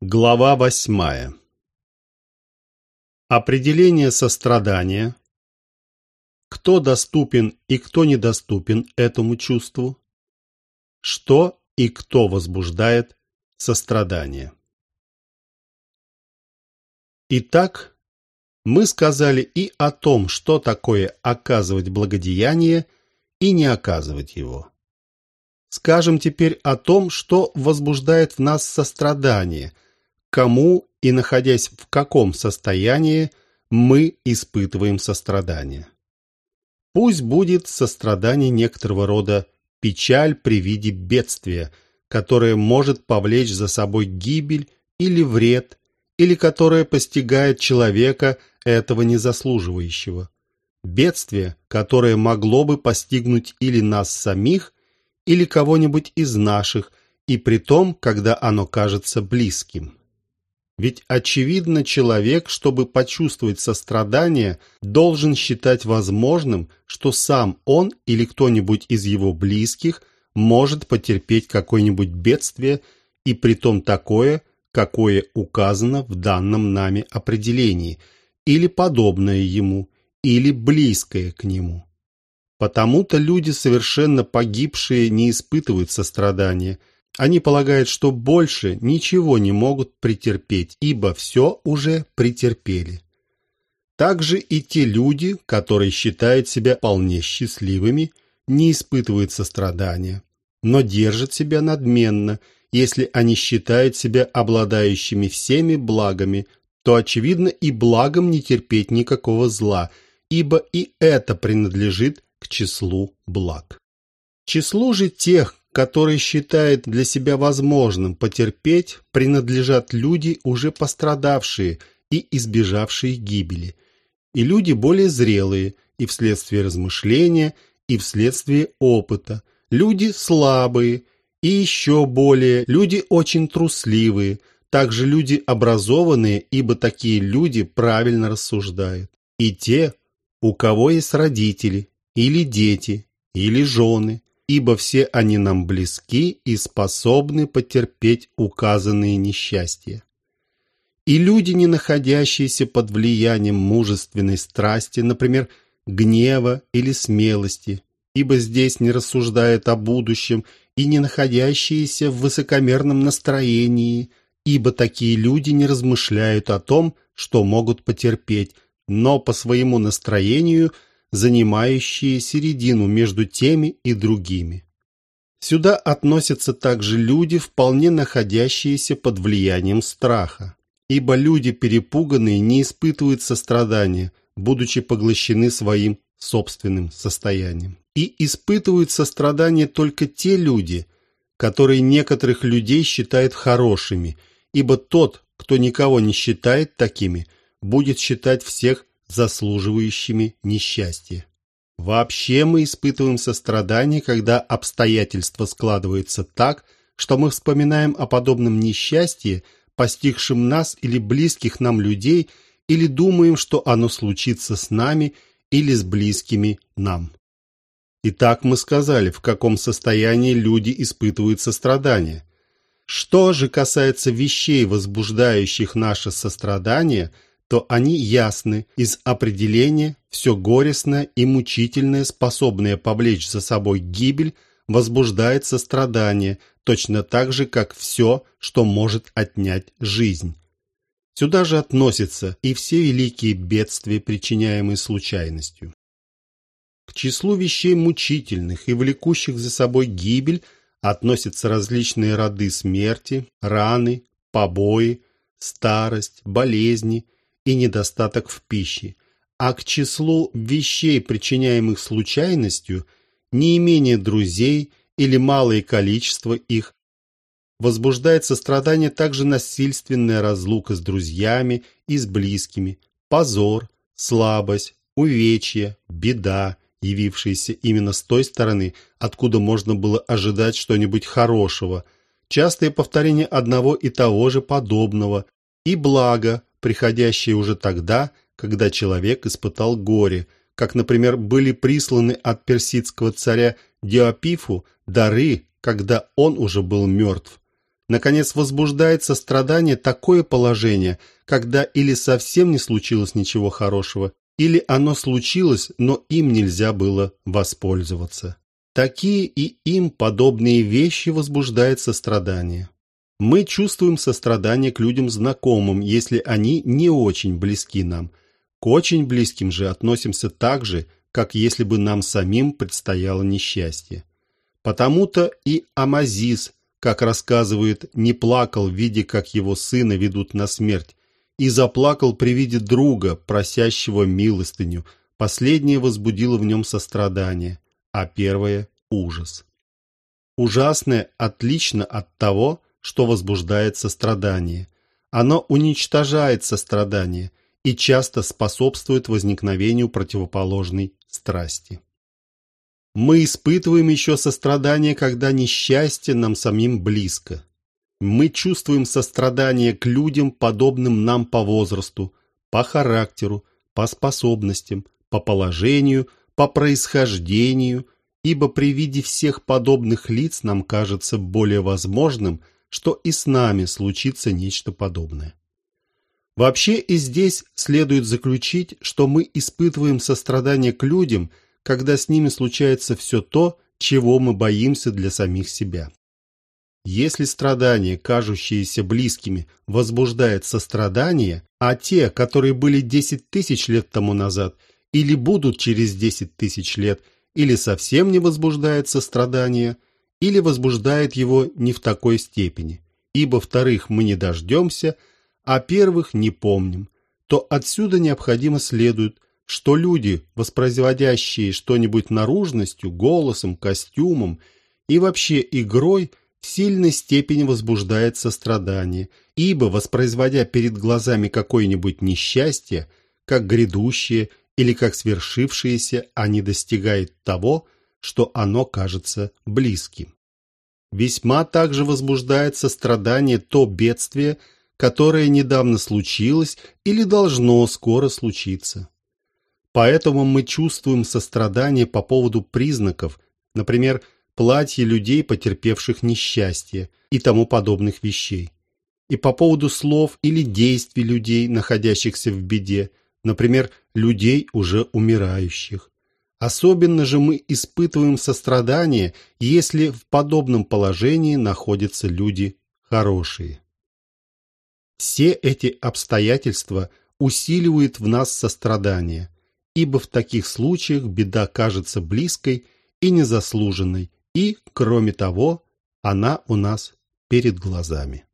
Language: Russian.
Глава восьмая Определение сострадания. Кто доступен и кто недоступен этому чувству? Что и кто возбуждает сострадание? Итак, мы сказали и о том, что такое оказывать благодеяние и не оказывать его. Скажем теперь о том, что возбуждает в нас сострадание, кому и находясь в каком состоянии мы испытываем сострадание. Пусть будет сострадание некоторого рода печаль при виде бедствия, которое может повлечь за собой гибель или вред, или которое постигает человека, этого не заслуживающего. Бедствие, которое могло бы постигнуть или нас самих, или кого-нибудь из наших, и при том, когда оно кажется близким. Ведь, очевидно, человек, чтобы почувствовать сострадание, должен считать возможным, что сам он или кто-нибудь из его близких может потерпеть какое-нибудь бедствие, и притом такое, какое указано в данном нами определении, или подобное ему, или близкое к нему. Потому-то люди, совершенно погибшие, не испытывают сострадания – они полагают, что больше ничего не могут претерпеть, ибо все уже претерпели. Также и те люди, которые считают себя вполне счастливыми, не испытывают сострадания, но держат себя надменно, если они считают себя обладающими всеми благами, то, очевидно, и благом не терпеть никакого зла, ибо и это принадлежит к числу благ. Числу же тех, который считает для себя возможным потерпеть, принадлежат люди, уже пострадавшие и избежавшие гибели, и люди более зрелые и вследствие размышления, и вследствие опыта, люди слабые и еще более, люди очень трусливые, также люди образованные, ибо такие люди правильно рассуждают, и те, у кого есть родители, или дети, или жены, ибо все они нам близки и способны потерпеть указанные несчастья. И люди, не находящиеся под влиянием мужественной страсти, например, гнева или смелости, ибо здесь не рассуждает о будущем, и не находящиеся в высокомерном настроении, ибо такие люди не размышляют о том, что могут потерпеть, но по своему настроению – занимающие середину между теми и другими. Сюда относятся также люди, вполне находящиеся под влиянием страха, ибо люди перепуганные не испытывают сострадания, будучи поглощены своим собственным состоянием. И испытывают сострадание только те люди, которые некоторых людей считают хорошими, ибо тот, кто никого не считает такими, будет считать всех заслуживающими несчастья. Вообще мы испытываем сострадание, когда обстоятельства складываются так, что мы вспоминаем о подобном несчастье, постигшем нас или близких нам людей, или думаем, что оно случится с нами или с близкими нам. Итак, мы сказали, в каком состоянии люди испытывают сострадание. Что же касается вещей, возбуждающих наше сострадание – то они ясны из определения все горестное и мучительное, способное повлечь за собой гибель, возбуждает сострадание, точно так же, как все, что может отнять жизнь. Сюда же относятся и все великие бедствия, причиняемые случайностью. К числу вещей мучительных и влекущих за собой гибель относятся различные роды смерти, раны, побои, старость, болезни, и недостаток в пище, а к числу вещей, причиняемых случайностью, неимение друзей или малое количество их, возбуждает сострадание также насильственная разлука с друзьями и с близкими, позор, слабость, увечья, беда, явившиеся именно с той стороны, откуда можно было ожидать что-нибудь хорошего, частое повторение одного и того же подобного, и благо, приходящие уже тогда, когда человек испытал горе, как, например, были присланы от персидского царя Диопифу дары, когда он уже был мертв, Наконец, возбуждает сострадание такое положение, когда или совсем не случилось ничего хорошего, или оно случилось, но им нельзя было воспользоваться. Такие и им подобные вещи возбуждают сострадание. Мы чувствуем сострадание к людям знакомым, если они не очень близки нам. К очень близким же относимся так же, как если бы нам самим предстояло несчастье. Потому-то и Амазис, как рассказывает, не плакал, видя, как его сына ведут на смерть, и заплакал при виде друга, просящего милостыню. Последнее возбудило в нем сострадание, а первое – ужас. Ужасное отлично от того, что возбуждает сострадание. Оно уничтожает сострадание и часто способствует возникновению противоположной страсти. Мы испытываем еще сострадание, когда несчастье нам самим близко. Мы чувствуем сострадание к людям, подобным нам по возрасту, по характеру, по способностям, по положению, по происхождению, ибо при виде всех подобных лиц нам кажется более возможным, что и с нами случится нечто подобное. Вообще и здесь следует заключить, что мы испытываем сострадание к людям, когда с ними случается все то, чего мы боимся для самих себя. Если страдания, кажущиеся близкими, возбуждает сострадание, а те, которые были 10 тысяч лет тому назад или будут через 10 тысяч лет, или совсем не возбуждает сострадание, или возбуждает его не в такой степени, ибо вторых мы не дождемся, а первых не помним, то отсюда необходимо следует, что люди, воспроизводящие что-нибудь наружностью, голосом, костюмом и вообще игрой – в сильной степени возбуждает сострадание, ибо, воспроизводя перед глазами какое-нибудь несчастье, как грядущее или как свершившееся, они достигают того, что оно кажется близким. Весьма также возбуждает сострадание то бедствие, которое недавно случилось или должно скоро случиться. Поэтому мы чувствуем сострадание по поводу признаков, например, платье людей, потерпевших несчастье и тому подобных вещей. И по поводу слов или действий людей, находящихся в беде, например, людей, уже умирающих. Особенно же мы испытываем сострадание, если в подобном положении находятся люди хорошие. Все эти обстоятельства усиливают в нас сострадание, ибо в таких случаях беда кажется близкой и незаслуженной, и, кроме того, она у нас перед глазами.